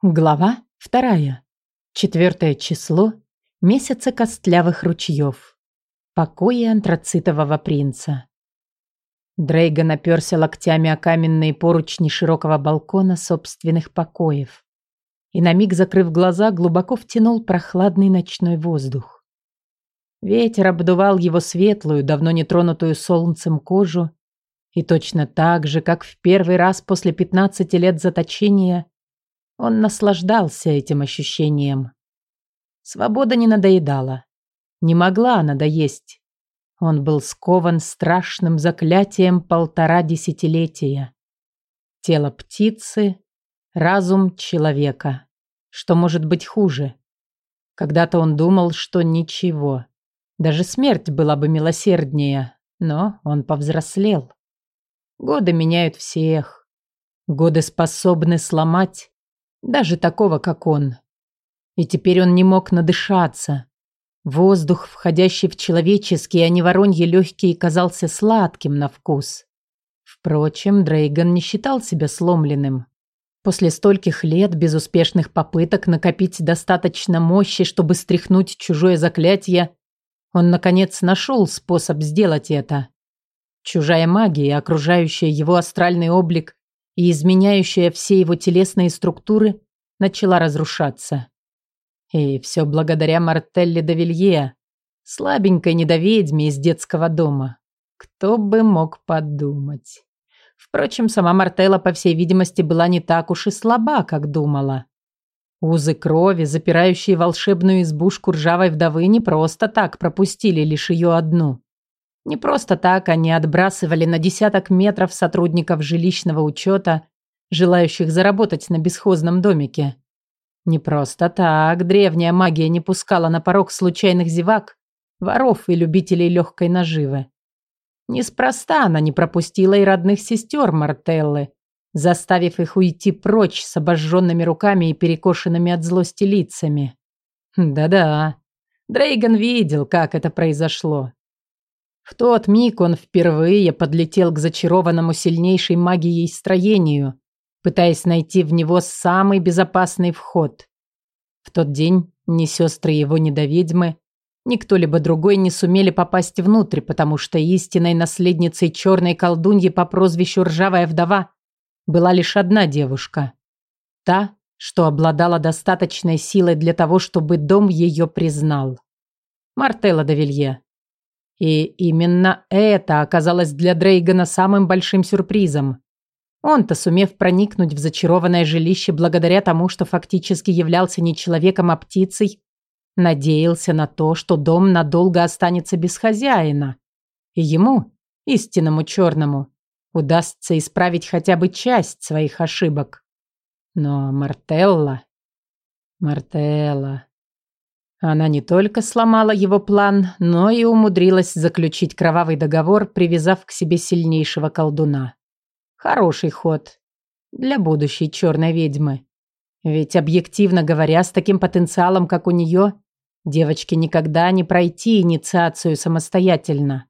Глава вторая. Четвертое число месяца костлявых ручьев. Покои антрацитового принца. Дрейга наперся локтями о каменные поручни широкого балкона собственных покоев и на миг, закрыв глаза, глубоко втянул прохладный ночной воздух. Ветер обдувал его светлую, давно не тронутую солнцем кожу, и точно так же, как в первый раз после пятнадцати лет заточения, он наслаждался этим ощущением. Свобода не надоедала. Не могла надоесть. Он был скован страшным заклятием полтора десятилетия. Тело птицы, разум человека. Что может быть хуже? Когда-то он думал, что ничего. Даже смерть была бы милосерднее, но он повзрослел. Годы меняют всех. Годы способны сломать даже такого, как он. И теперь он не мог надышаться. Воздух, входящий в человеческие, а не вороньи легкие, казался сладким на вкус. Впрочем, Дрейган не считал себя сломленным. После стольких лет безуспешных попыток накопить достаточно мощи, чтобы стряхнуть чужое заклятие, он, наконец, нашел способ сделать это. Чужая магия, окружающая его астральный облик, и изменяющая все его телесные структуры, начала разрушаться. И все благодаря Мартелле де Вилье, слабенькой недоведьме из детского дома. Кто бы мог подумать. Впрочем, сама Мартелла, по всей видимости, была не так уж и слаба, как думала. Узы крови, запирающие волшебную избушку ржавой вдовы, не просто так пропустили лишь ее одну. Не просто так они отбрасывали на десяток метров сотрудников жилищного учета, желающих заработать на бесхозном домике. Не просто так древняя магия не пускала на порог случайных зевак, воров и любителей легкой наживы. Неспроста она не пропустила и родных сестер Мартеллы, заставив их уйти прочь с обожженными руками и перекошенными от злости лицами. Да-да, Дрейган видел, как это произошло. В тот миг он впервые подлетел к зачарованному сильнейшей магией строению, пытаясь найти в него самый безопасный вход. В тот день ни сестры его, ни до ведьмы, ни кто-либо другой не сумели попасть внутрь, потому что истинной наследницей черной колдуньи по прозвищу Ржавая Вдова была лишь одна девушка. Та, что обладала достаточной силой для того, чтобы дом ее признал. Мартелла де Вилье. И именно это оказалось для Дрейгана самым большим сюрпризом. Он-то, сумев проникнуть в зачарованное жилище благодаря тому, что фактически являлся не человеком, а птицей, надеялся на то, что дом надолго останется без хозяина. И ему, истинному черному, удастся исправить хотя бы часть своих ошибок. Но Мартелла... Мартелла... Она не только сломала его план, но и умудрилась заключить кровавый договор, привязав к себе сильнейшего колдуна. Хороший ход для будущей черной ведьмы. Ведь, объективно говоря, с таким потенциалом, как у нее, девочке никогда не пройти инициацию самостоятельно.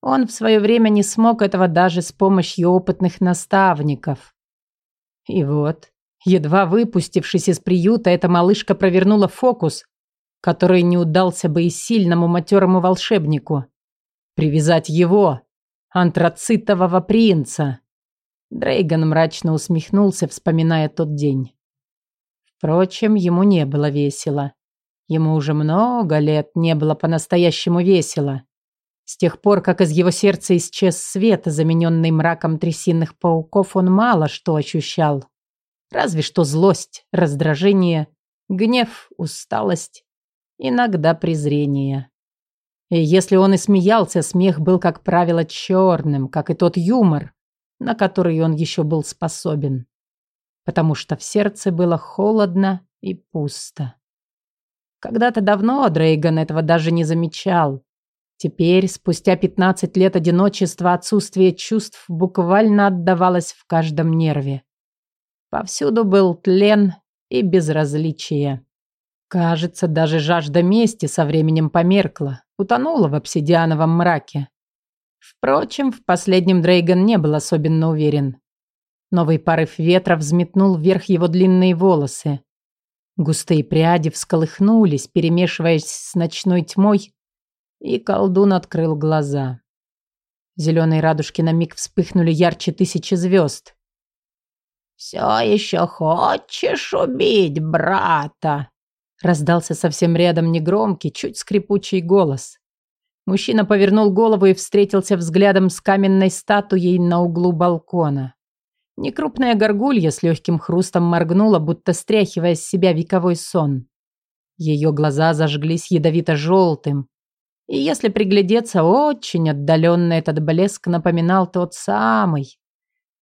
Он в свое время не смог этого даже с помощью опытных наставников. И вот, едва выпустившись из приюта, эта малышка провернула фокус, который не удался бы и сильному матерому волшебнику. Привязать его, антрацитового принца. Дрейган мрачно усмехнулся, вспоминая тот день. Впрочем, ему не было весело. Ему уже много лет не было по-настоящему весело. С тех пор, как из его сердца исчез свет, замененный мраком трясинных пауков, он мало что ощущал. Разве что злость, раздражение, гнев, усталость иногда презрение. И если он и смеялся, смех был, как правило, черным, как и тот юмор, на который он еще был способен. Потому что в сердце было холодно и пусто. Когда-то давно Дрейган этого даже не замечал. Теперь, спустя 15 лет одиночества, отсутствие чувств буквально отдавалось в каждом нерве. Повсюду был тлен и безразличие. Кажется, даже жажда мести со временем померкла, утонула в обсидиановом мраке. Впрочем, в последнем Дрейган не был особенно уверен. Новый порыв ветра взметнул вверх его длинные волосы. Густые пряди всколыхнулись, перемешиваясь с ночной тьмой, и колдун открыл глаза. Зеленые радужки на миг вспыхнули ярче тысячи звезд. «Все еще хочешь убить брата?» Раздался совсем рядом негромкий, чуть скрипучий голос. Мужчина повернул голову и встретился взглядом с каменной статуей на углу балкона. Некрупная горгулья с легким хрустом моргнула, будто стряхивая с себя вековой сон. Ее глаза зажглись ядовито-желтым. И если приглядеться, очень отдаленно этот блеск напоминал тот самый,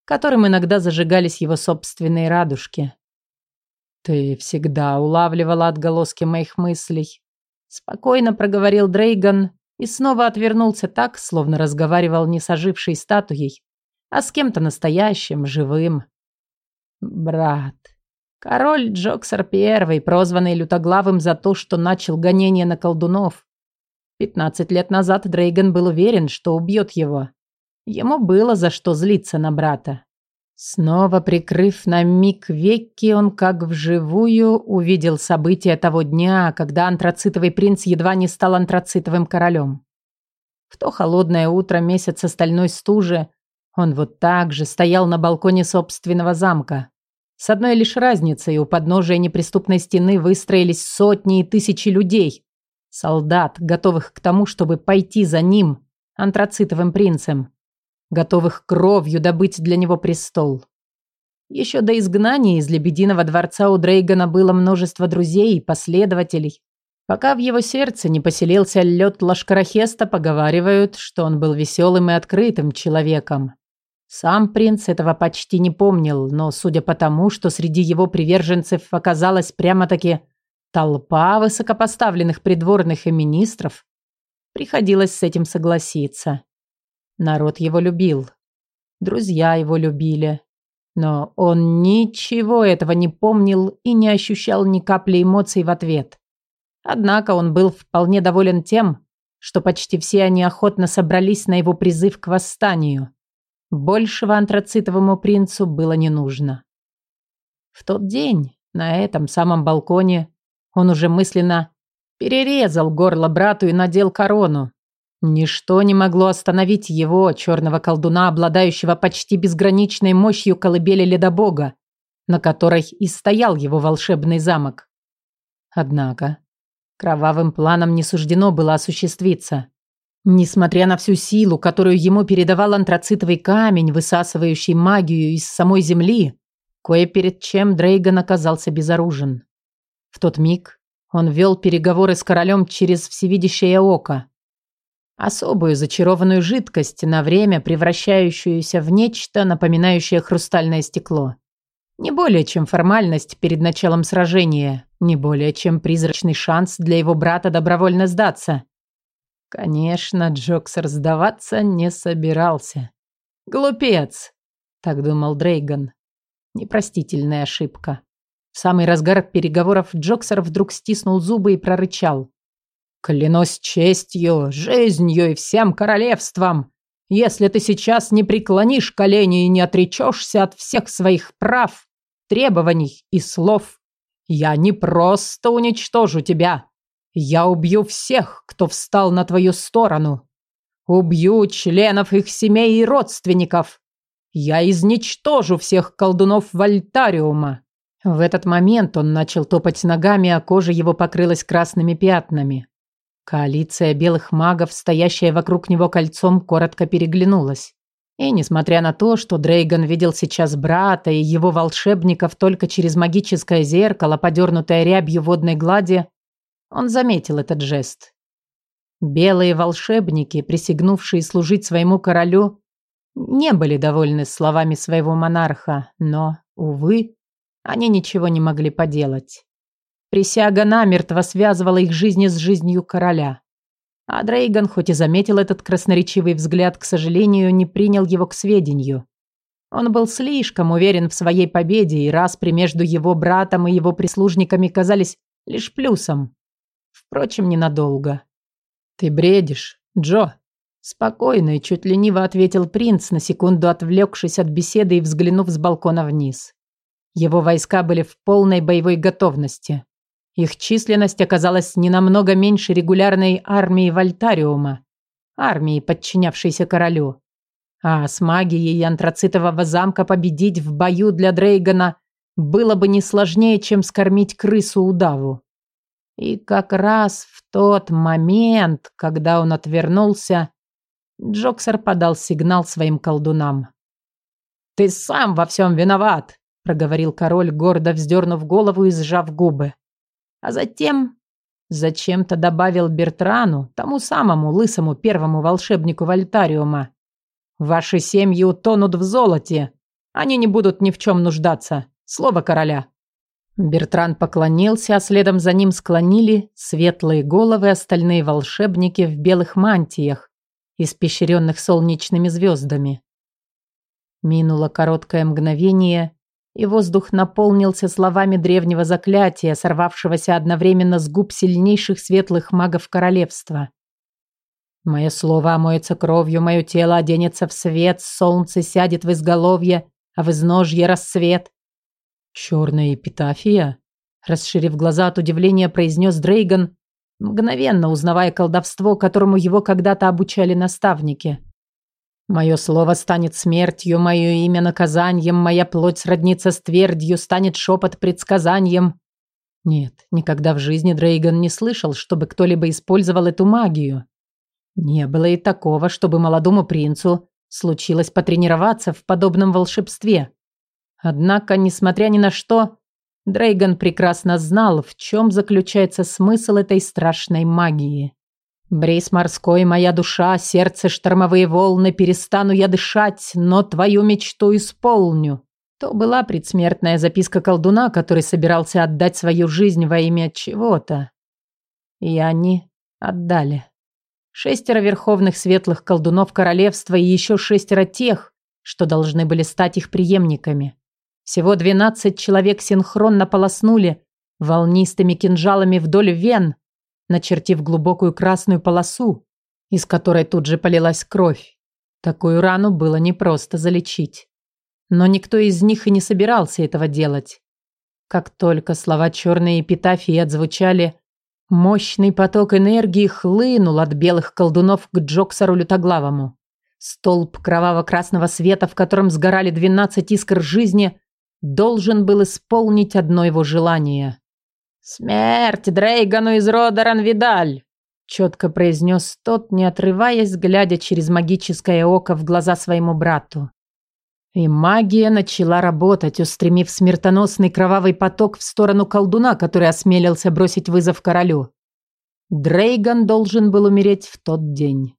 которым иногда зажигались его собственные радужки. «Ты всегда улавливала отголоски моих мыслей», — спокойно проговорил Дрейган и снова отвернулся так, словно разговаривал не с ожившей статуей, а с кем-то настоящим, живым. Брат. Король Джоксер Первый, прозванный Лютоглавым за то, что начал гонение на колдунов. Пятнадцать лет назад Дрейган был уверен, что убьет его. Ему было за что злиться на брата. Снова прикрыв на миг веки, он как вживую увидел события того дня, когда антрацитовый принц едва не стал антрацитовым королем. В то холодное утро месяца стальной стужи он вот так же стоял на балконе собственного замка. С одной лишь разницей, у подножия неприступной стены выстроились сотни и тысячи людей. Солдат, готовых к тому, чтобы пойти за ним, антрацитовым принцем. Готовых кровью добыть для него престол. Еще до изгнания из Лебединого дворца у Дрейгана было множество друзей и последователей. Пока в его сердце не поселился лед Лашкарахеста, поговаривают, что он был веселым и открытым человеком. Сам принц этого почти не помнил, но судя по тому, что среди его приверженцев оказалась прямо-таки толпа высокопоставленных придворных и министров, приходилось с этим согласиться. Народ его любил. Друзья его любили. Но он ничего этого не помнил и не ощущал ни капли эмоций в ответ. Однако он был вполне доволен тем, что почти все они охотно собрались на его призыв к восстанию. Большего антрацитовому принцу было не нужно. В тот день, на этом самом балконе, он уже мысленно перерезал горло брату и надел корону. Ничто не могло остановить его, черного колдуна, обладающего почти безграничной мощью колыбели ледобога, на которой и стоял его волшебный замок. Однако кровавым планам не суждено было осуществиться. Несмотря на всю силу, которую ему передавал антрацитовый камень, высасывающий магию из самой земли, кое перед чем Дрейган оказался безоружен. В тот миг он вел переговоры с королем через всевидящее око. Особую зачарованную жидкость, на время превращающуюся в нечто, напоминающее хрустальное стекло. Не более чем формальность перед началом сражения, не более чем призрачный шанс для его брата добровольно сдаться. Конечно, Джоксер сдаваться не собирался. Глупец, так думал Дрейган. Непростительная ошибка. В самый разгар переговоров Джоксер вдруг стиснул зубы и прорычал. «Клянусь честью, жизнью и всем королевством, если ты сейчас не преклонишь колени и не отречешься от всех своих прав, требований и слов, я не просто уничтожу тебя, я убью всех, кто встал на твою сторону. Убью членов их семей и родственников. Я изничтожу всех колдунов Вольтариума. В этот момент он начал топать ногами, а кожа его покрылась красными пятнами. Коалиция белых магов, стоящая вокруг него кольцом, коротко переглянулась. И несмотря на то, что Дрейган видел сейчас брата и его волшебников только через магическое зеркало, подернутое рябью водной глади, он заметил этот жест. Белые волшебники, присягнувшие служить своему королю, не были довольны словами своего монарха, но, увы, они ничего не могли поделать. Присяга намертво связывала их жизни с жизнью короля. А Дрейган, хоть и заметил этот красноречивый взгляд, к сожалению, не принял его к сведению. Он был слишком уверен в своей победе, и распри между его братом и его прислужниками казались лишь плюсом. Впрочем, ненадолго. «Ты бредишь, Джо», Спокойно и чуть лениво ответил принц, на секунду отвлекшись от беседы и взглянув с балкона вниз. Его войска были в полной боевой готовности. Их численность оказалась не намного меньше регулярной армии Вольтариума, армии, подчинявшейся королю. А с магией антрацитового замка победить в бою для Дрейгана было бы не сложнее, чем скормить крысу удаву. И как раз в тот момент, когда он отвернулся, Джоксер подал сигнал своим колдунам. «Ты сам во всем виноват!» – проговорил король, гордо вздернув голову и сжав губы. А затем зачем-то добавил Бертрану, тому самому лысому первому волшебнику Вольтариума. «Ваши семьи утонут в золоте. Они не будут ни в чем нуждаться. Слово короля». Бертран поклонился, а следом за ним склонили светлые головы остальные волшебники в белых мантиях, испещренных солнечными звездами. Минуло короткое мгновение, и воздух наполнился словами древнего заклятия, сорвавшегося одновременно с губ сильнейших светлых магов королевства. «Мое слово омоется кровью, мое тело оденется в свет, солнце сядет в изголовье, а в изножье рассвет». «Черная эпитафия?» Расширив глаза от удивления, произнес Дрейган, мгновенно узнавая колдовство, которому его когда-то обучали наставники. Мое слово станет смертью, мое имя наказанием, моя плоть сроднится с твердью, станет шепот предсказанием. Нет, никогда в жизни Дрейган не слышал, чтобы кто-либо использовал эту магию. Не было и такого, чтобы молодому принцу случилось потренироваться в подобном волшебстве. Однако, несмотря ни на что, Дрейган прекрасно знал, в чем заключается смысл этой страшной магии. Бриз морской, моя душа, сердце штормовые волны, перестану я дышать, но твою мечту исполню. То была предсмертная записка колдуна, который собирался отдать свою жизнь во имя чего-то. И они отдали. Шестеро верховных светлых колдунов королевства и еще шестеро тех, что должны были стать их преемниками. Всего двенадцать человек синхронно полоснули волнистыми кинжалами вдоль вен, начертив глубокую красную полосу, из которой тут же полилась кровь. Такую рану было непросто залечить. Но никто из них и не собирался этого делать. Как только слова черной эпитафии отзвучали, мощный поток энергии хлынул от белых колдунов к Джоксару Лютоглавому. Столб кроваво-красного света, в котором сгорали двенадцать искр жизни, должен был исполнить одно его желание. «Смерть Дрейгану из рода Ранвидаль!» Четко произнес тот, не отрываясь, глядя через магическое око в глаза своему брату. И магия начала работать, устремив смертоносный кровавый поток в сторону колдуна, который осмелился бросить вызов королю. Дрейган должен был умереть в тот день.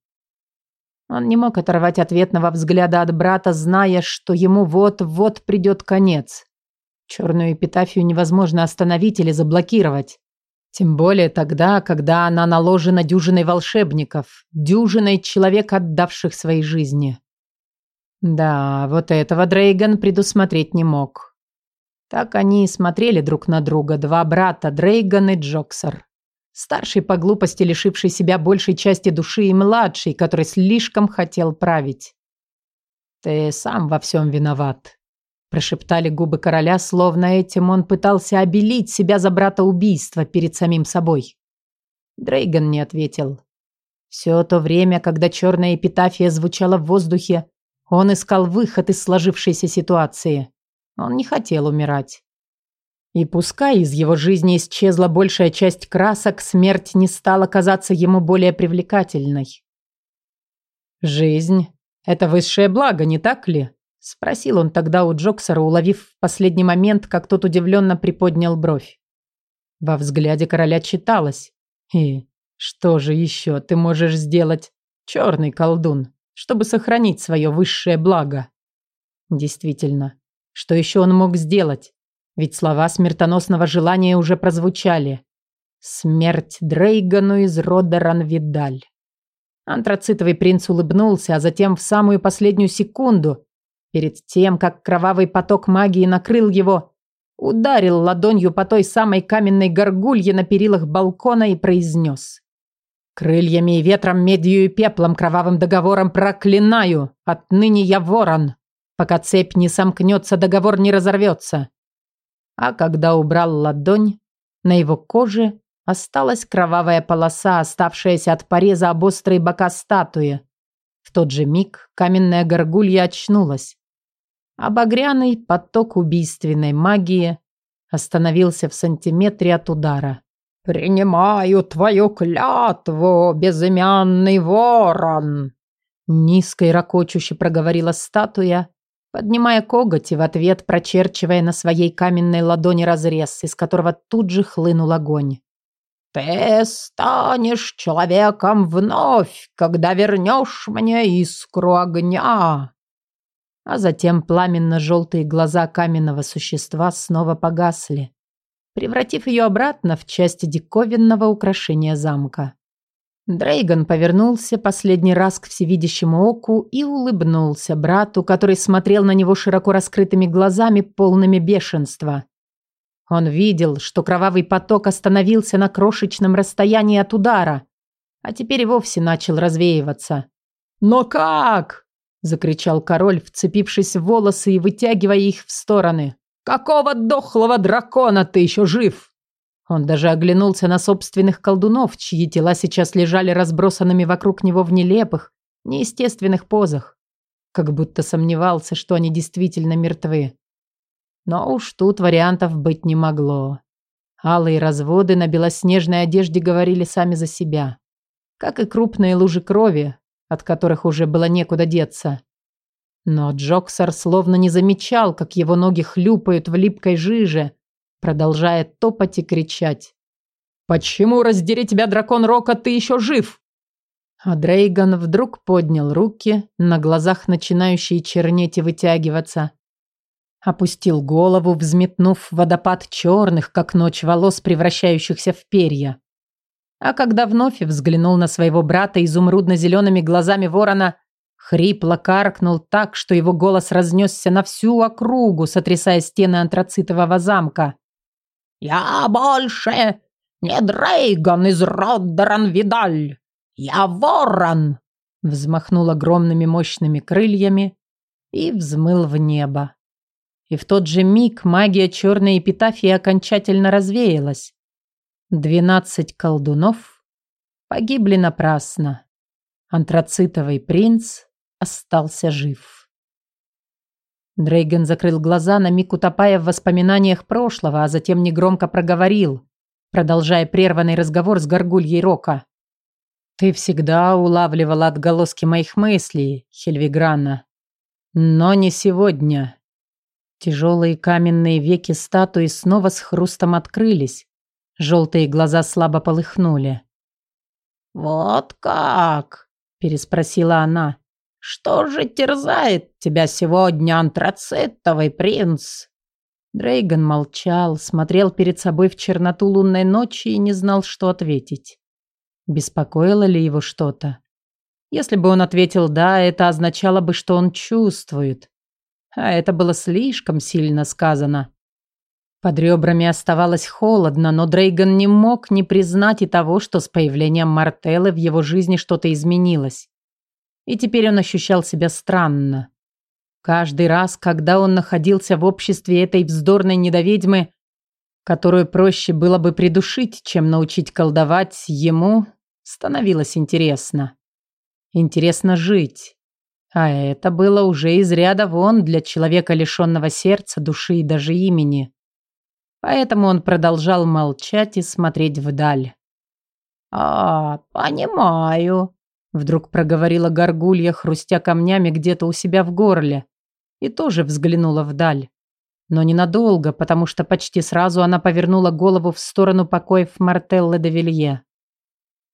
Он не мог оторвать ответного взгляда от брата, зная, что ему вот-вот придет конец. Черную эпитафию невозможно остановить или заблокировать. Тем более тогда, когда она наложена дюжиной волшебников, дюжиной человек, отдавших свои жизни. Да, вот этого Дрейган предусмотреть не мог. Так они и смотрели друг на друга, два брата, Дрейган и Джоксер. Старший по глупости, лишивший себя большей части души, и младший, который слишком хотел править. Ты сам во всем виноват. Прошептали губы короля, словно этим он пытался обелить себя за брата убийства перед самим собой. Дрейган не ответил. Все то время, когда черная эпитафия звучала в воздухе, он искал выход из сложившейся ситуации. Он не хотел умирать. И пускай из его жизни исчезла большая часть красок, смерть не стала казаться ему более привлекательной. «Жизнь – это высшее благо, не так ли?» Спросил он тогда у Джоксера, уловив в последний момент, как тот удивленно приподнял бровь. Во взгляде короля читалось. «И что же еще ты можешь сделать, черный колдун, чтобы сохранить свое высшее благо?» Действительно, что еще он мог сделать? Ведь слова смертоносного желания уже прозвучали. «Смерть Дрейгану из рода Ранвидаль». Антрацитовый принц улыбнулся, а затем в самую последнюю секунду Перед тем, как кровавый поток магии накрыл его, ударил ладонью по той самой каменной горгулье на перилах балкона и произнес. Крыльями и ветром, медью и пеплом, кровавым договором проклинаю. Отныне я ворон. Пока цепь не сомкнется, договор не разорвется. А когда убрал ладонь, на его коже осталась кровавая полоса, оставшаяся от пореза об острые бока статуи. В тот же миг каменная горгулья очнулась. А багряный поток убийственной магии остановился в сантиметре от удара. «Принимаю твою клятву, безымянный ворон!» Низко и ракочуще проговорила статуя, поднимая коготь и в ответ прочерчивая на своей каменной ладони разрез, из которого тут же хлынул огонь. «Ты станешь человеком вновь, когда вернешь мне искру огня!» А затем пламенно-желтые глаза каменного существа снова погасли, превратив ее обратно в часть диковинного украшения замка. Дрейган повернулся последний раз к всевидящему оку и улыбнулся брату, который смотрел на него широко раскрытыми глазами, полными бешенства. Он видел, что кровавый поток остановился на крошечном расстоянии от удара, а теперь и вовсе начал развеиваться. «Но как?» – закричал король, вцепившись в волосы и вытягивая их в стороны. Какого дохлого дракона ты еще жив? Он даже оглянулся на собственных колдунов, чьи тела сейчас лежали разбросанными вокруг него в нелепых, неестественных позах. Как будто сомневался, что они действительно мертвы. Но уж тут вариантов быть не могло. Алые разводы на белоснежной одежде говорили сами за себя. Как и крупные лужи крови, от которых уже было некуда деться. Но Джоксар словно не замечал, как его ноги хлюпают в липкой жиже, продолжая топать и кричать. «Почему, раздери тебя, дракон Рока, ты еще жив?» А Дрейган вдруг поднял руки, на глазах начинающие чернеть и вытягиваться. Опустил голову, взметнув водопад черных, как ночь волос, превращающихся в перья. А когда вновь взглянул на своего брата изумрудно-зелеными глазами ворона, Хрипло каркнул так, что его голос разнесся на всю округу, сотрясая стены антрацитового замка. «Я больше не Дрейгон из Роддеран-Видаль! Я ворон!» Взмахнул огромными мощными крыльями и взмыл в небо. И в тот же миг магия черной эпитафии окончательно развеялась. Двенадцать колдунов погибли напрасно. Антрацитовый принц остался жив. Дрейген закрыл глаза, на миг утопая в воспоминаниях прошлого, а затем негромко проговорил, продолжая прерванный разговор с горгульей Рока. «Ты всегда улавливала отголоски моих мыслей, Хельвиграна. Но не сегодня». Тяжелые каменные веки статуи снова с хрустом открылись. Желтые глаза слабо полыхнули. «Вот как?» – переспросила она. «Что же терзает тебя сегодня, антрацитовый принц?» Дрейган молчал, смотрел перед собой в черноту лунной ночи и не знал, что ответить. Беспокоило ли его что-то? Если бы он ответил «да», это означало бы, что он чувствует. А это было слишком сильно сказано. Под ребрами оставалось холодно, но Дрейган не мог не признать и того, что с появлением Мартеллы в его жизни что-то изменилось. И теперь он ощущал себя странно. Каждый раз, когда он находился в обществе этой вздорной недоведьмы, которую проще было бы придушить, чем научить колдовать, ему становилось интересно. Интересно жить. А это было уже из ряда вон для человека, лишенного сердца, души и даже имени. Поэтому он продолжал молчать и смотреть вдаль. «А, понимаю», Вдруг проговорила горгулья, хрустя камнями где-то у себя в горле, и тоже взглянула вдаль. Но ненадолго, потому что почти сразу она повернула голову в сторону покоев Мартеллы де Вилье.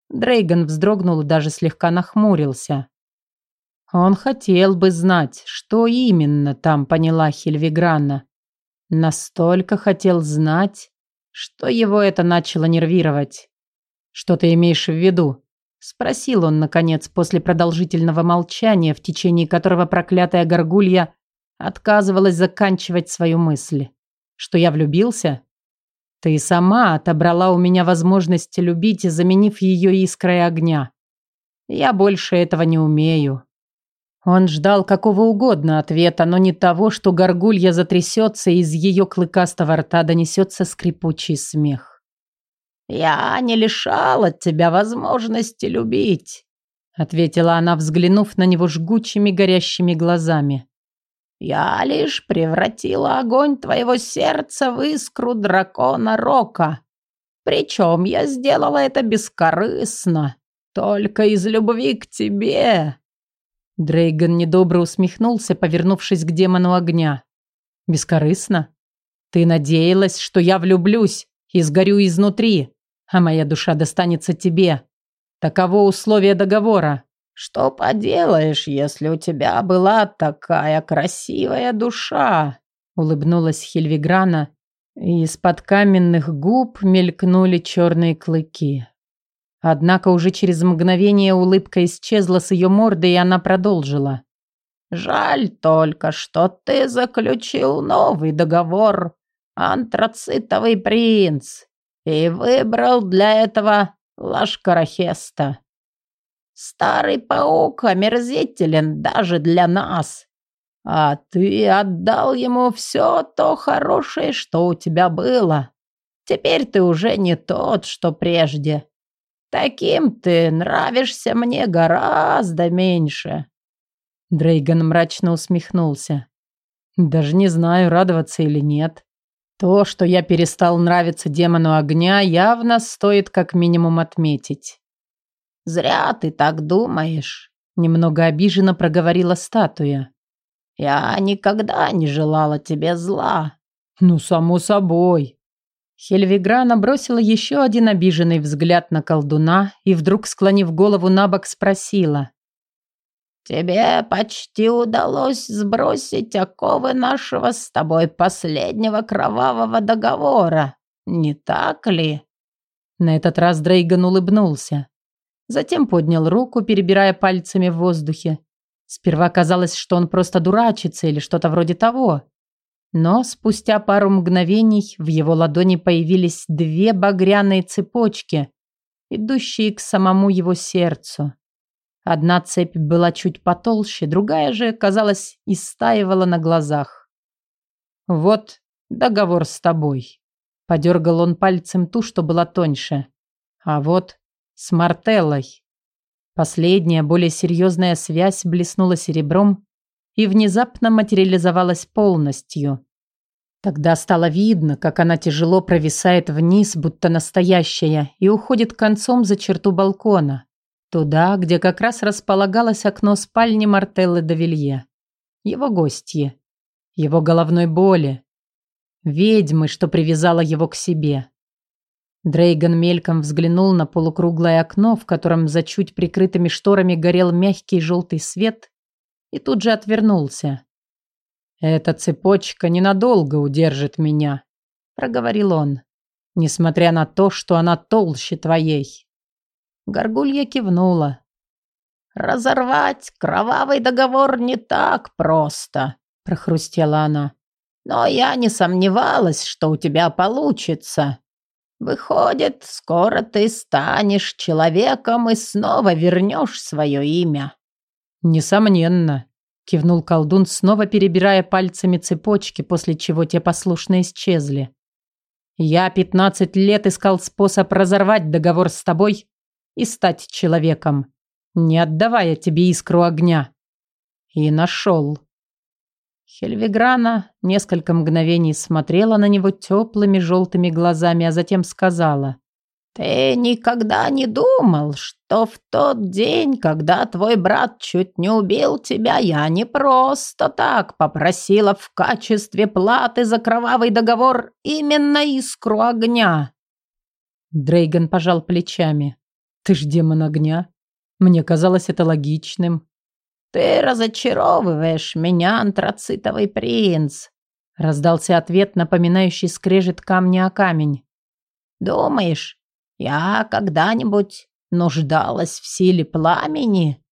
Дрейган вздрогнул и даже слегка нахмурился. Он хотел бы знать, что именно там поняла Хильвиграна. Настолько хотел знать, что его это начало нервировать. «Что ты имеешь в виду?» Спросил он, наконец, после продолжительного молчания, в течение которого проклятая горгулья отказывалась заканчивать свою мысль. Что я влюбился? Ты сама отобрала у меня возможность любить, заменив ее искрой огня. Я больше этого не умею. Он ждал какого угодно ответа, но не того, что горгулья затрясется, и из ее клыкастого рта донесется скрипучий смех. «Я не лишала тебя возможности любить», — ответила она, взглянув на него жгучими горящими глазами. «Я лишь превратила огонь твоего сердца в искру дракона Рока. Причем я сделала это бескорыстно, только из любви к тебе». Дрейган недобро усмехнулся, повернувшись к демону огня. «Бескорыстно? Ты надеялась, что я влюблюсь и сгорю изнутри, а моя душа достанется тебе. Таково условие договора». «Что поделаешь, если у тебя была такая красивая душа?» Улыбнулась Хельвиграна, и из-под каменных губ мелькнули черные клыки. Однако уже через мгновение улыбка исчезла с ее морды, и она продолжила. «Жаль только, что ты заключил новый договор, антрацитовый принц, и выбрал для этого Лашкарахеста. Старый паук омерзителен даже для нас, а ты отдал ему все то хорошее, что у тебя было. Теперь ты уже не тот, что прежде». Таким ты нравишься мне гораздо меньше. Дрейган мрачно усмехнулся. Даже не знаю, радоваться или нет. То, что я перестал нравиться демону огня, явно стоит как минимум отметить. Зря ты так думаешь, немного обиженно проговорила статуя. Я никогда не желала тебе зла. Ну, само собой, Хельвиграна бросила еще один обиженный взгляд на колдуна и вдруг, склонив голову на бок, спросила. «Тебе почти удалось сбросить оковы нашего с тобой последнего кровавого договора, не так ли?» На этот раз Дрейган улыбнулся. Затем поднял руку, перебирая пальцами в воздухе. Сперва казалось, что он просто дурачится или что-то вроде того. Но спустя пару мгновений в его ладони появились две багряные цепочки, идущие к самому его сердцу. Одна цепь была чуть потолще, другая же, казалось, истаивала на глазах. «Вот договор с тобой», — подергал он пальцем ту, что была тоньше. «А вот с Мартеллой». Последняя, более серьезная связь блеснула серебром, и внезапно материализовалась полностью. Тогда стало видно, как она тяжело провисает вниз, будто настоящая, и уходит концом за черту балкона, туда, где как раз располагалось окно спальни Мартеллы Давилье. Его гостье, его головной боли, ведьмы, что привязала его к себе. Дрейган мельком взглянул на полукруглое окно, в котором за чуть прикрытыми шторами горел мягкий желтый свет, и тут же отвернулся. «Эта цепочка ненадолго удержит меня», — проговорил он, «несмотря на то, что она толще твоей». Горгулья кивнула. «Разорвать кровавый договор не так просто», — прохрустела она. «Но я не сомневалась, что у тебя получится. Выходит, скоро ты станешь человеком и снова вернешь свое имя». «Несомненно», – кивнул колдун, снова перебирая пальцами цепочки, после чего те послушно исчезли. «Я пятнадцать лет искал способ разорвать договор с тобой и стать человеком, не отдавая тебе искру огня. И нашел». Хельвиграна несколько мгновений смотрела на него теплыми желтыми глазами, а затем сказала. «Ты никогда не думал, что в тот день, когда твой брат чуть не убил тебя, я не просто так попросила в качестве платы за кровавый договор именно искру огня?» Дрейган пожал плечами. «Ты ж демон огня. Мне казалось это логичным». «Ты разочаровываешь меня, антрацитовый принц», раздался ответ, напоминающий скрежет камня о камень. «Думаешь, я когда-нибудь нуждалась в силе пламени?»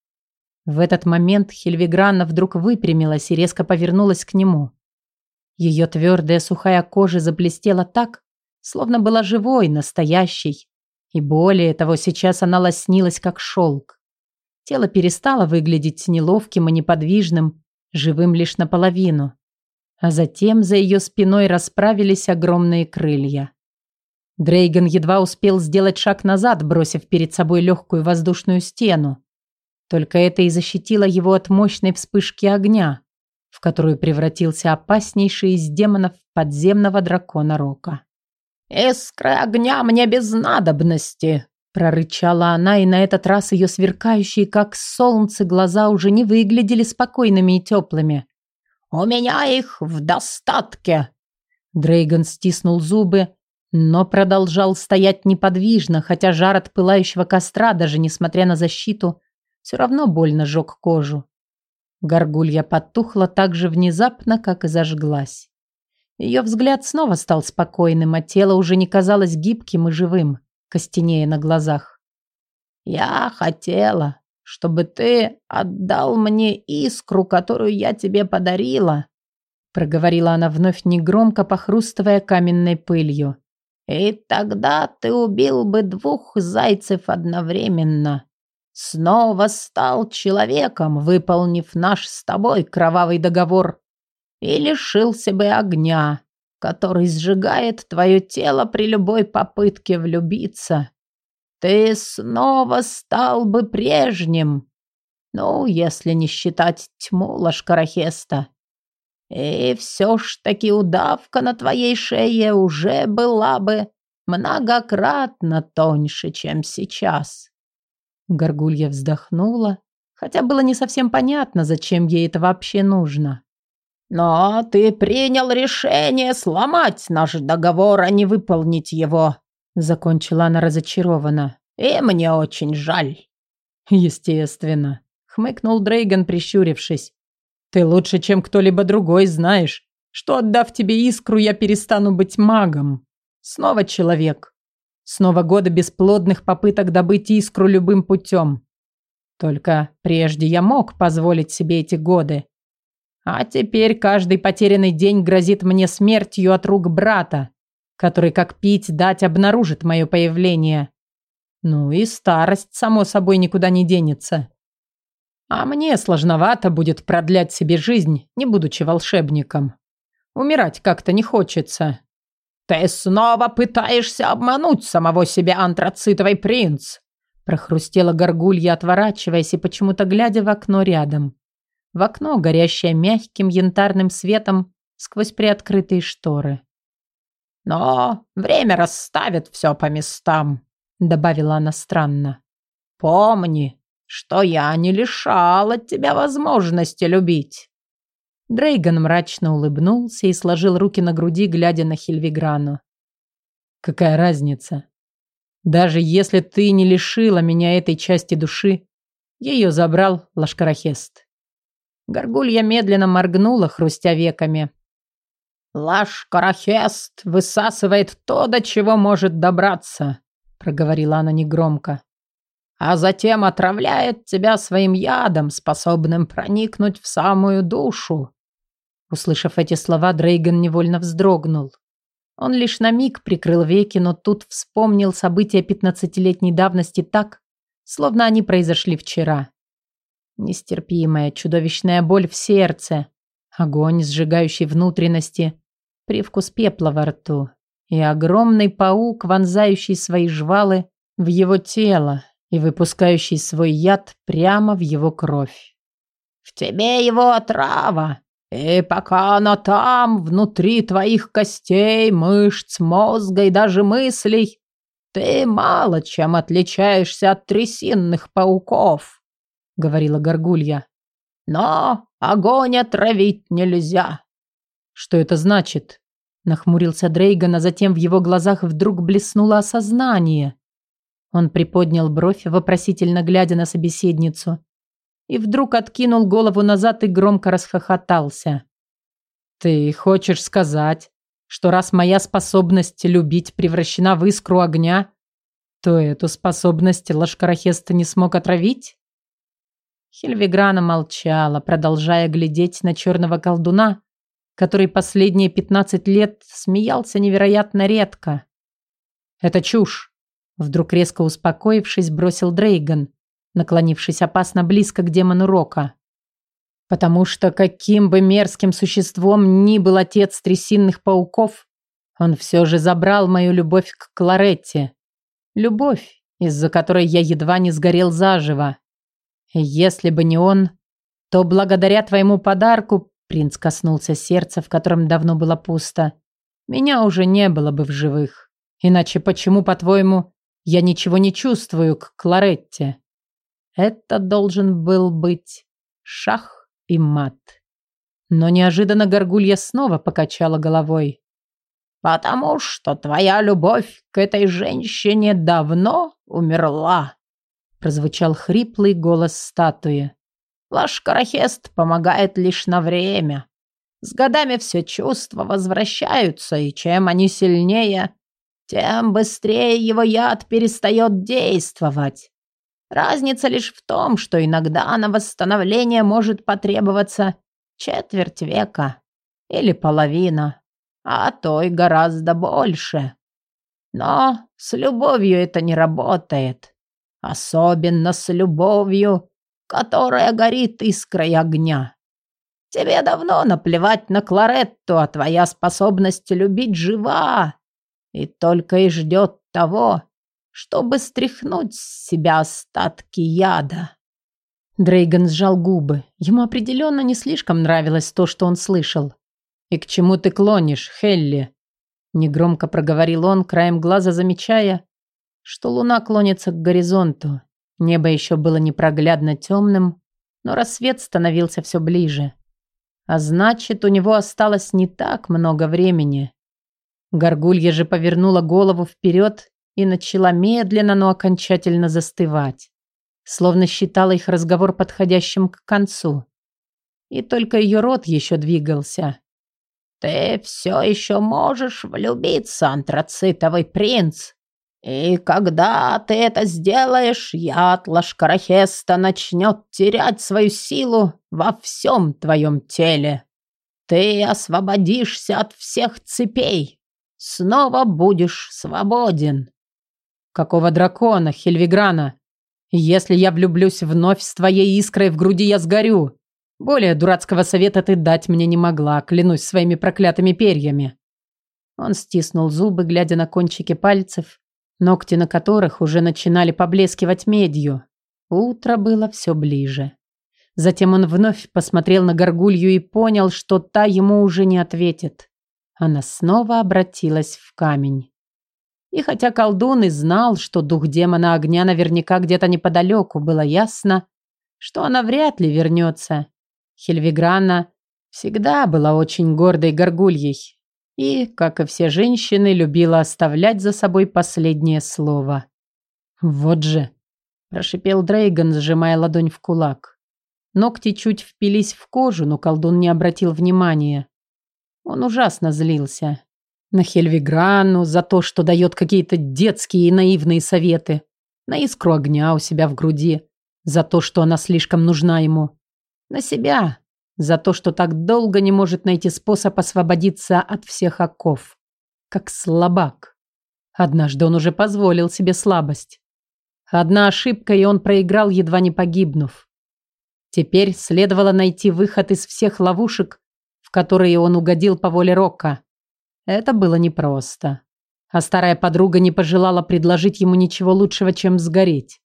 В этот момент Хельвиграна вдруг выпрямилась и резко повернулась к нему. Ее твердая сухая кожа заблестела так, словно была живой, настоящей. И более того, сейчас она лоснилась, как шелк. Тело перестало выглядеть неловким и неподвижным, живым лишь наполовину. А затем за ее спиной расправились огромные крылья. Дрейган едва успел сделать шаг назад, бросив перед собой легкую воздушную стену. Только это и защитило его от мощной вспышки огня, в которую превратился опаснейший из демонов подземного дракона Рока. «Искры огня мне без надобности!» Прорычала она, и на этот раз ее сверкающие, как солнце, глаза уже не выглядели спокойными и теплыми. «У меня их в достатке!» Дрейган стиснул зубы, но продолжал стоять неподвижно, хотя жар от пылающего костра, даже несмотря на защиту, все равно больно жег кожу. Горгулья потухла так же внезапно, как и зажглась. Ее взгляд снова стал спокойным, а тело уже не казалось гибким и живым, костенея на глазах. «Я хотела, чтобы ты отдал мне искру, которую я тебе подарила», проговорила она вновь негромко, похрустывая каменной пылью. И тогда ты убил бы двух зайцев одновременно. Снова стал человеком, выполнив наш с тобой кровавый договор. И лишился бы огня, который сжигает твое тело при любой попытке влюбиться. Ты снова стал бы прежним. Ну, если не считать тьму Лашкарахеста. И все ж таки удавка на твоей шее уже была бы многократно тоньше, чем сейчас. Горгулья вздохнула, хотя было не совсем понятно, зачем ей это вообще нужно. «Но ты принял решение сломать наш договор, а не выполнить его», закончила она разочарованно. «И мне очень жаль». «Естественно», хмыкнул Дрейган, прищурившись. Ты лучше, чем кто-либо другой, знаешь, что, отдав тебе искру, я перестану быть магом. Снова человек. Снова годы бесплодных попыток добыть искру любым путем. Только прежде я мог позволить себе эти годы. А теперь каждый потерянный день грозит мне смертью от рук брата, который, как пить дать, обнаружит мое появление. Ну и старость, само собой, никуда не денется. А мне сложновато будет продлять себе жизнь, не будучи волшебником. Умирать как-то не хочется. Ты снова пытаешься обмануть самого себя, антрацитовый принц, прохрустела горгулья, отворачиваясь и почему-то глядя в окно рядом. В окно, горящее мягким янтарным светом сквозь приоткрытые шторы. Но время расставит все по местам, добавила она странно. Помни, что я не лишал от тебя возможности любить». Дрейган мрачно улыбнулся и сложил руки на груди, глядя на Хильвиграну. «Какая разница? Даже если ты не лишила меня этой части души, ее забрал Лашкарахест». Горгулья медленно моргнула, хрустя веками. «Лашкарахест высасывает то, до чего может добраться», — проговорила она негромко а затем отравляет тебя своим ядом, способным проникнуть в самую душу. Услышав эти слова, Дрейган невольно вздрогнул. Он лишь на миг прикрыл веки, но тут вспомнил события пятнадцатилетней давности так, словно они произошли вчера. Нестерпимая, чудовищная боль в сердце, огонь, сжигающий внутренности, привкус пепла во рту и огромный паук, вонзающий свои жвалы в его тело, и выпускающий свой яд прямо в его кровь. «В тебе его отрава, и пока она там, внутри твоих костей, мышц, мозга и даже мыслей, ты мало чем отличаешься от трясинных пауков», — говорила Горгулья. «Но огонь отравить нельзя». «Что это значит?» — нахмурился Дрейган, а затем в его глазах вдруг блеснуло осознание. Он приподнял бровь, вопросительно глядя на собеседницу, и вдруг откинул голову назад и громко расхохотался. «Ты хочешь сказать, что раз моя способность любить превращена в искру огня, то эту способность Лашкарахеста не смог отравить?» Хельвиграна молчала, продолжая глядеть на черного колдуна, который последние пятнадцать лет смеялся невероятно редко, Это чушь. Вдруг резко успокоившись, бросил Дрейган, наклонившись опасно близко к демону Рока. Потому что каким бы мерзким существом ни был отец трясинных пауков, он все же забрал мою любовь к Кларетте. Любовь, из-за которой я едва не сгорел заживо. Если бы не он, то благодаря твоему подарку, принц коснулся сердца, в котором давно было пусто, меня уже не было бы в живых. Иначе почему, по-твоему, я ничего не чувствую к Кларетте? Это должен был быть шах и мат. Но неожиданно горгулья снова покачала головой. «Потому что твоя любовь к этой женщине давно умерла», прозвучал хриплый голос статуи. «Лашкарахест помогает лишь на время. С годами все чувства возвращаются, и чем они сильнее, тем быстрее его яд перестает действовать. Разница лишь в том, что иногда на восстановление может потребоваться четверть века или половина, а то и гораздо больше. Но с любовью это не работает. Особенно с любовью, которая горит искрой огня. Тебе давно наплевать на Кларетту, а твоя способность любить жива и только и ждет того, чтобы стряхнуть с себя остатки яда. Дрейган сжал губы. Ему определенно не слишком нравилось то, что он слышал. «И к чему ты клонишь, Хелли?» Негромко проговорил он, краем глаза замечая, что луна клонится к горизонту. Небо еще было непроглядно темным, но рассвет становился все ближе. А значит, у него осталось не так много времени. Горгулья же повернула голову вперед и начала медленно, но окончательно застывать, словно считала их разговор подходящим к концу. И только ее рот еще двигался. «Ты все еще можешь влюбиться, антрацитовый принц, и когда ты это сделаешь, яд Лашкарахеста начнет терять свою силу во всем твоем теле. Ты освободишься от всех цепей, снова будешь свободен. Какого дракона, Хельвиграна? Если я влюблюсь вновь с твоей искрой в груди, я сгорю. Более дурацкого совета ты дать мне не могла, клянусь своими проклятыми перьями. Он стиснул зубы, глядя на кончики пальцев, ногти на которых уже начинали поблескивать медью. Утро было все ближе. Затем он вновь посмотрел на горгулью и понял, что та ему уже не ответит. Она снова обратилась в камень. И хотя колдун и знал, что дух демона огня наверняка где-то неподалеку, было ясно, что она вряд ли вернется. Хельвиграна всегда была очень гордой горгульей и, как и все женщины, любила оставлять за собой последнее слово. «Вот же!» – прошипел Дрейган, сжимая ладонь в кулак. Ногти чуть впились в кожу, но колдун не обратил внимания. Он ужасно злился. На Хельвиграну за то, что дает какие-то детские и наивные советы. На искру огня у себя в груди. За то, что она слишком нужна ему. На себя. За то, что так долго не может найти способ освободиться от всех оков. Как слабак. Однажды он уже позволил себе слабость. Одна ошибка, и он проиграл, едва не погибнув. Теперь следовало найти выход из всех ловушек, в которые он угодил по воле Рока. Это было непросто. А старая подруга не пожелала предложить ему ничего лучшего, чем сгореть.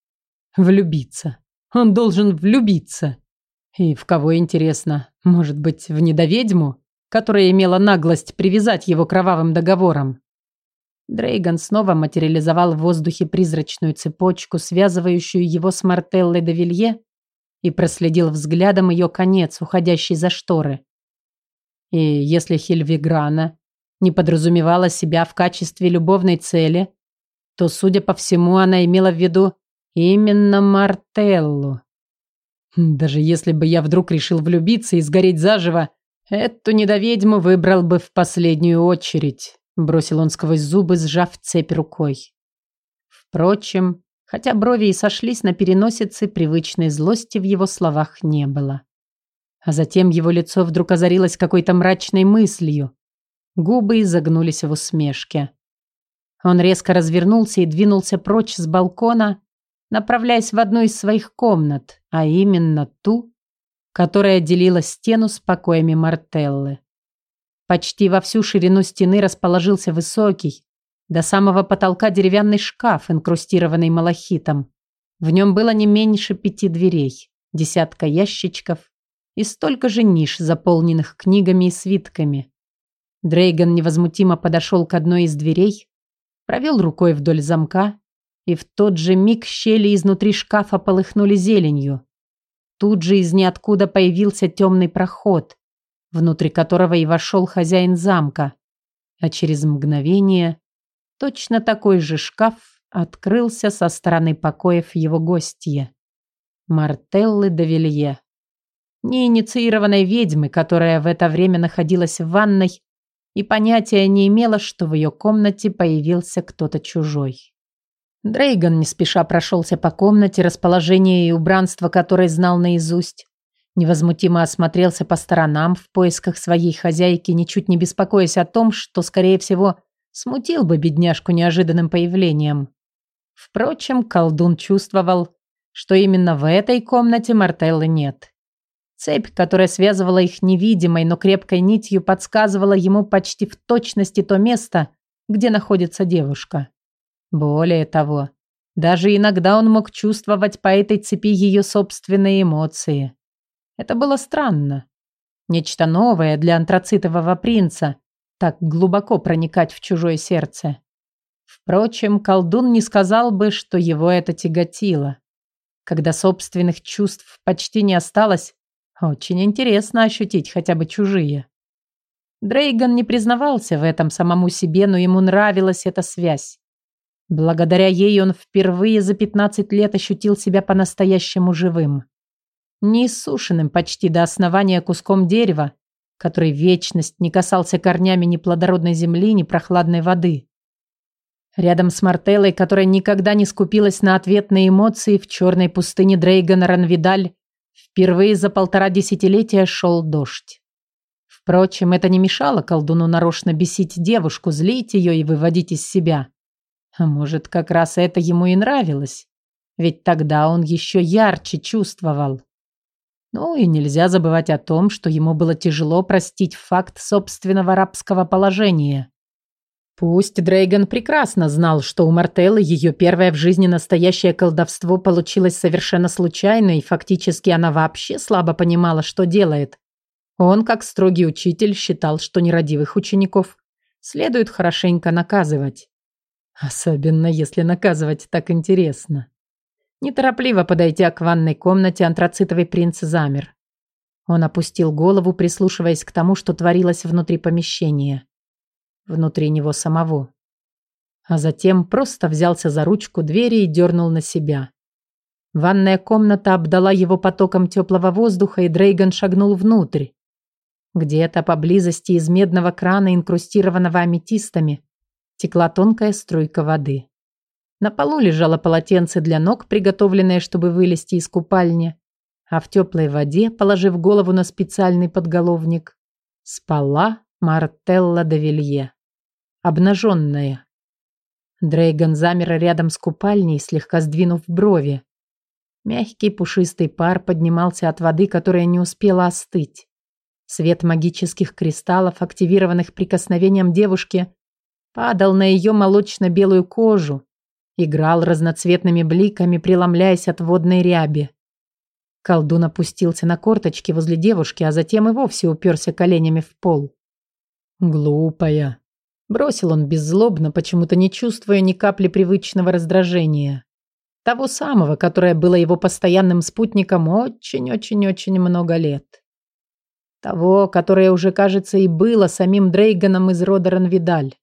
Влюбиться. Он должен влюбиться. И в кого интересно? Может быть, в недоведьму, которая имела наглость привязать его кровавым договором? Дрейган снова материализовал в воздухе призрачную цепочку, связывающую его с Мартеллой де Вилье, и проследил взглядом ее конец, уходящий за шторы. И если Хильвиграна не подразумевала себя в качестве любовной цели, то, судя по всему, она имела в виду именно Мартеллу. Даже если бы я вдруг решил влюбиться и сгореть заживо, эту недоведьму выбрал бы в последнюю очередь, бросил он сквозь зубы, сжав цепь рукой. Впрочем, хотя брови и сошлись на переносице, привычной злости в его словах не было. А затем его лицо вдруг озарилось какой-то мрачной мыслью, Губы изогнулись в усмешке. Он резко развернулся и двинулся прочь с балкона, направляясь в одну из своих комнат, а именно ту, которая делила стену с покоями Мартеллы. Почти во всю ширину стены расположился высокий, до самого потолка деревянный шкаф, инкрустированный малахитом. В нем было не меньше пяти дверей, десятка ящичков и столько же ниш, заполненных книгами и свитками. Дрейган невозмутимо подошел к одной из дверей, провел рукой вдоль замка, и в тот же миг щели изнутри шкафа полыхнули зеленью. Тут же из ниоткуда появился темный проход, внутри которого и вошел хозяин замка, а через мгновение точно такой же шкаф открылся со стороны покоев его гостья. Мартеллы де Вилье. Неинициированной ведьмы, которая в это время находилась в ванной и понятия не имела, что в ее комнате появился кто-то чужой. Дрейган не спеша прошелся по комнате, расположение и убранство которой знал наизусть. Невозмутимо осмотрелся по сторонам в поисках своей хозяйки, ничуть не беспокоясь о том, что, скорее всего, смутил бы бедняжку неожиданным появлением. Впрочем, колдун чувствовал, что именно в этой комнате Мартеллы нет. Цепь, которая связывала их невидимой, но крепкой нитью, подсказывала ему почти в точности то место, где находится девушка. Более того, даже иногда он мог чувствовать по этой цепи ее собственные эмоции. Это было странно. Нечто новое для антрацитового принца, так глубоко проникать в чужое сердце. Впрочем, колдун не сказал бы, что его это тяготило. Когда собственных чувств почти не осталось, очень интересно ощутить хотя бы чужие. Дрейган не признавался в этом самому себе, но ему нравилась эта связь. Благодаря ей он впервые за 15 лет ощутил себя по-настоящему живым. Не иссушенным почти до основания куском дерева, который вечность не касался корнями ни плодородной земли, ни прохладной воды. Рядом с Мартеллой, которая никогда не скупилась на ответные эмоции, в черной пустыне Дрейгана Ранвидаль Впервые за полтора десятилетия шел дождь. Впрочем, это не мешало колдуну нарочно бесить девушку, злить ее и выводить из себя. А может, как раз это ему и нравилось. Ведь тогда он еще ярче чувствовал. Ну и нельзя забывать о том, что ему было тяжело простить факт собственного рабского положения. Пусть Дрейган прекрасно знал, что у Мартеллы ее первое в жизни настоящее колдовство получилось совершенно случайно, и фактически она вообще слабо понимала, что делает. Он, как строгий учитель, считал, что нерадивых учеников следует хорошенько наказывать. Особенно, если наказывать так интересно. Неторопливо подойдя к ванной комнате, антрацитовый принц замер. Он опустил голову, прислушиваясь к тому, что творилось внутри помещения внутри него самого. А затем просто взялся за ручку двери и дернул на себя. Ванная комната обдала его потоком теплого воздуха, и Дрейган шагнул внутрь. Где-то поблизости из медного крана, инкрустированного аметистами, текла тонкая струйка воды. На полу лежало полотенце для ног, приготовленное, чтобы вылезти из купальни, а в теплой воде, положив голову на специальный подголовник, спала Мартелла де Вилье. Обнаженная. Дрейган замер рядом с купальней, слегка сдвинув брови. Мягкий пушистый пар поднимался от воды, которая не успела остыть. Свет магических кристаллов, активированных прикосновением девушки, падал на ее молочно-белую кожу, играл разноцветными бликами, преломляясь от водной ряби. Колдун опустился на корточки возле девушки, а затем и вовсе уперся коленями в пол. «Глупая!» Бросил он беззлобно, почему-то не чувствуя ни капли привычного раздражения. Того самого, которое было его постоянным спутником очень-очень-очень много лет. Того, которое уже, кажется, и было самим Дрейганом из рода Ранвидаль.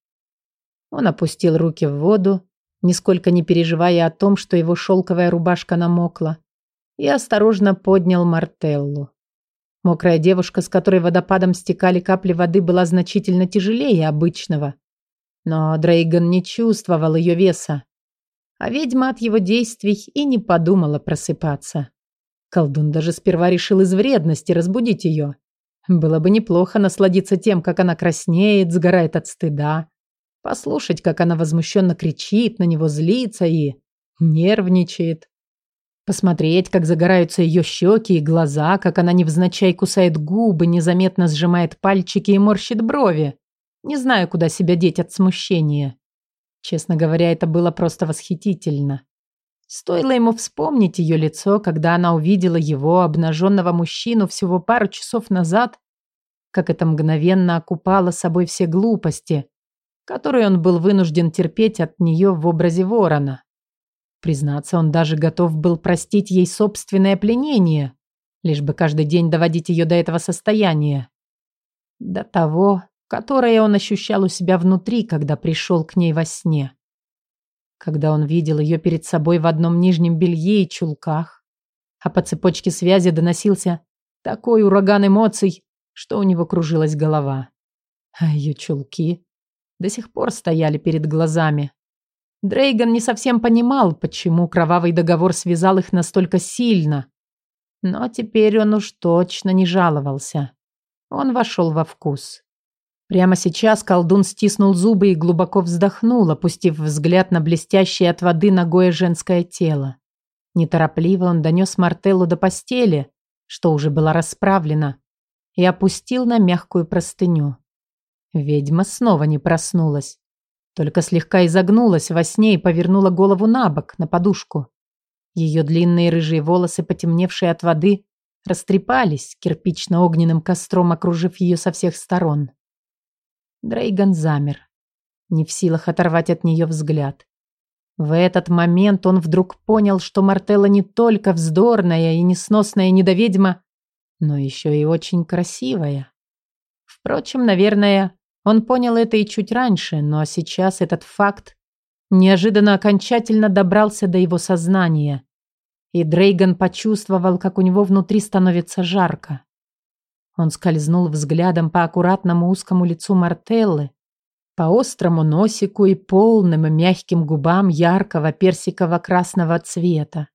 Он опустил руки в воду, нисколько не переживая о том, что его шелковая рубашка намокла, и осторожно поднял Мартеллу. Мокрая девушка, с которой водопадом стекали капли воды, была значительно тяжелее обычного. Но Дрейган не чувствовал ее веса. А ведьма от его действий и не подумала просыпаться. Колдун даже сперва решил из вредности разбудить ее. Было бы неплохо насладиться тем, как она краснеет, сгорает от стыда. Послушать, как она возмущенно кричит, на него злится и нервничает. Посмотреть, как загораются ее щеки и глаза, как она невзначай кусает губы, незаметно сжимает пальчики и морщит брови. Не знаю, куда себя деть от смущения. Честно говоря, это было просто восхитительно. Стоило ему вспомнить ее лицо, когда она увидела его, обнаженного мужчину, всего пару часов назад, как это мгновенно окупало собой все глупости, которые он был вынужден терпеть от нее в образе ворона. Признаться, он даже готов был простить ей собственное пленение, лишь бы каждый день доводить ее до этого состояния. До того, которое он ощущал у себя внутри, когда пришел к ней во сне когда он видел ее перед собой в одном нижнем белье и чулках. А по цепочке связи доносился такой ураган эмоций, что у него кружилась голова. А ее чулки до сих пор стояли перед глазами. Дрейган не совсем понимал, почему кровавый договор связал их настолько сильно. Но теперь он уж точно не жаловался. Он вошел во вкус. Прямо сейчас колдун стиснул зубы и глубоко вздохнул, опустив взгляд на блестящее от воды ногое женское тело. Неторопливо он донес Мартеллу до постели, что уже была расправлена, и опустил на мягкую простыню. Ведьма снова не проснулась, только слегка изогнулась во сне и повернула голову на бок, на подушку. Ее длинные рыжие волосы, потемневшие от воды, растрепались, кирпично-огненным костром окружив ее со всех сторон. Дрейган замер, не в силах оторвать от нее взгляд. В этот момент он вдруг понял, что Мартелла не только вздорная и несносная недоведьма, но еще и очень красивая. Впрочем, наверное, он понял это и чуть раньше, но сейчас этот факт неожиданно окончательно добрался до его сознания, и Дрейган почувствовал, как у него внутри становится жарко. Он скользнул взглядом по аккуратному узкому лицу Мартеллы, по острому носику и полным и мягким губам яркого персиково-красного цвета.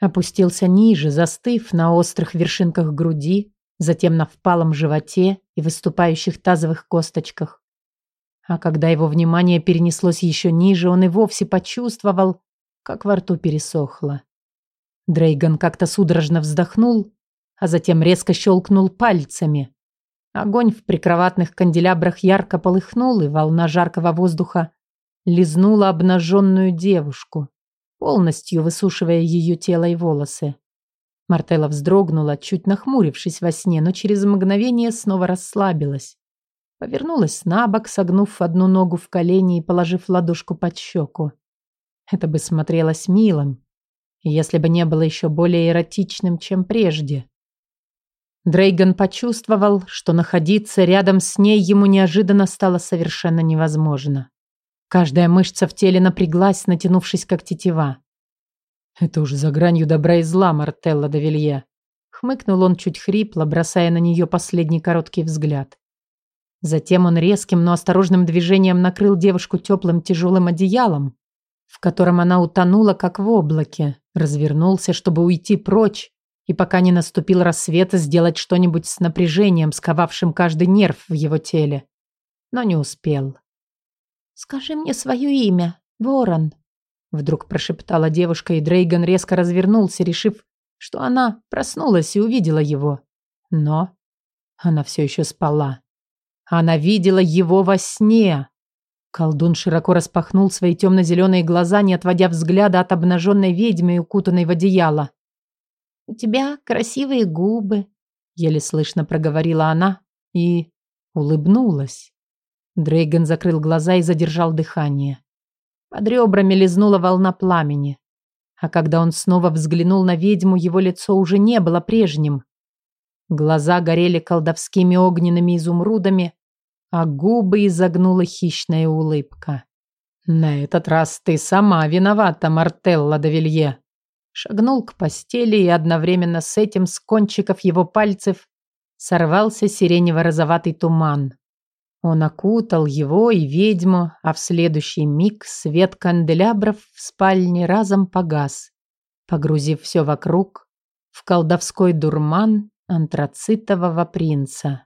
Опустился ниже, застыв на острых вершинках груди, затем на впалом животе и выступающих тазовых косточках. А когда его внимание перенеслось еще ниже, он и вовсе почувствовал, как во рту пересохло. Дрейган как-то судорожно вздохнул а затем резко щелкнул пальцами. Огонь в прикроватных канделябрах ярко полыхнул, и волна жаркого воздуха лизнула обнаженную девушку, полностью высушивая ее тело и волосы. Мартелла вздрогнула, чуть нахмурившись во сне, но через мгновение снова расслабилась. Повернулась на бок, согнув одну ногу в колени и положив ладошку под щеку. Это бы смотрелось милым, если бы не было еще более эротичным, чем прежде. Дрейган почувствовал, что находиться рядом с ней ему неожиданно стало совершенно невозможно. Каждая мышца в теле напряглась, натянувшись как тетива. «Это уже за гранью добра и зла, Мартелла де Вилье», — хмыкнул он чуть хрипло, бросая на нее последний короткий взгляд. Затем он резким, но осторожным движением накрыл девушку теплым тяжелым одеялом, в котором она утонула, как в облаке, развернулся, чтобы уйти прочь, и пока не наступил рассвет, сделать что-нибудь с напряжением, сковавшим каждый нерв в его теле. Но не успел. «Скажи мне свое имя, Ворон», — вдруг прошептала девушка, и Дрейган резко развернулся, решив, что она проснулась и увидела его. Но она все еще спала. Она видела его во сне. Колдун широко распахнул свои темно-зеленые глаза, не отводя взгляда от обнаженной ведьмы, укутанной в одеяло. «У тебя красивые губы», — еле слышно проговорила она и улыбнулась. Дрейган закрыл глаза и задержал дыхание. Под ребрами лизнула волна пламени. А когда он снова взглянул на ведьму, его лицо уже не было прежним. Глаза горели колдовскими огненными изумрудами, а губы изогнула хищная улыбка. «На этот раз ты сама виновата, Мартелла де Вилье», шагнул к постели, и одновременно с этим с кончиков его пальцев сорвался сиренево-розоватый туман. Он окутал его и ведьму, а в следующий миг свет канделябров в спальне разом погас, погрузив все вокруг в колдовской дурман антрацитового принца.